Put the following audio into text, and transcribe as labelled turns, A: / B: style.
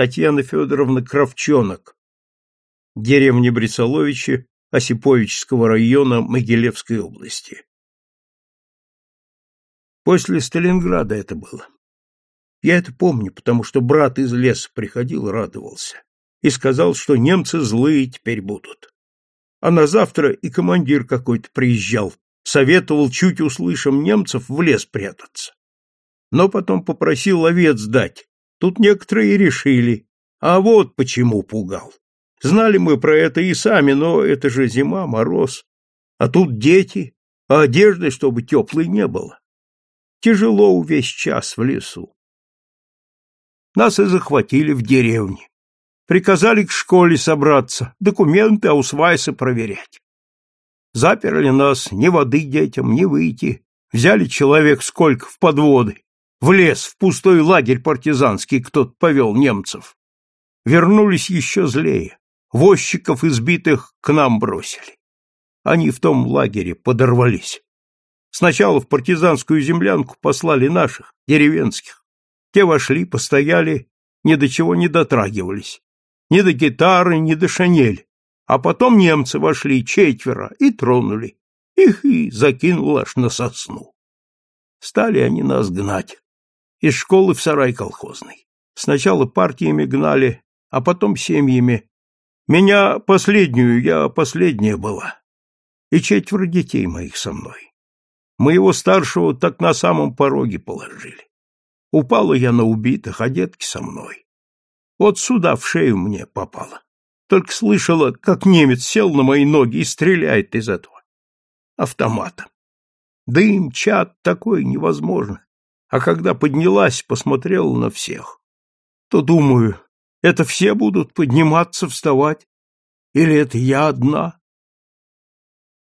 A: Татьяна Федоровна Кравчонок, деревня Брицаловичи Осиповичского района Могилевской области. После Сталинграда это было. Я это помню, потому что брат из леса приходил, радовался. И сказал, что немцы злые теперь будут. А на завтра и командир какой-то приезжал, советовал, чуть услышим немцев, в лес прятаться. Но потом попросил овец дать. Тут некоторые решили. А вот почему пугал. Знали мы про это и сами, но это же зима, мороз. А тут дети, а одежды, чтобы теплой не было. Тяжело весь час в лесу. Нас и захватили в деревне. Приказали к школе собраться, документы, аусвайсы проверять. Заперли нас, ни воды детям, ни выйти. Взяли человек сколько в подводы. В лес, в пустой лагерь партизанский кто-то повел немцев. Вернулись еще злее. Возчиков избитых к нам бросили. Они в том лагере подорвались. Сначала в партизанскую землянку послали наших, деревенских. Те вошли, постояли, ни до чего не дотрагивались. Ни до гитары, ни до шинели. А потом немцы вошли четверо и тронули. Их и закинул аж на сосну. Стали они нас гнать. Из школы в сарай колхозный. Сначала партиями гнали, а потом семьями. Меня последнюю, я последняя была. И четверо детей моих со мной. Моего старшего так на самом пороге положили. Упала я на убитых, а детки со мной. Вот сюда в шею мне попало. Только слышала, как немец сел на мои ноги и стреляет из этого автомата. Дым, чад такой невозможно. А когда поднялась, посмотрела на всех, то думаю, это все будут подниматься, вставать? Или это я одна?